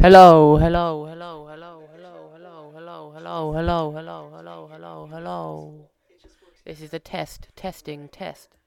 Hello, hello, hello, hello, hello, hello, hello, hello, hello, hello, hello, hello, hello. This is a test, testing, test.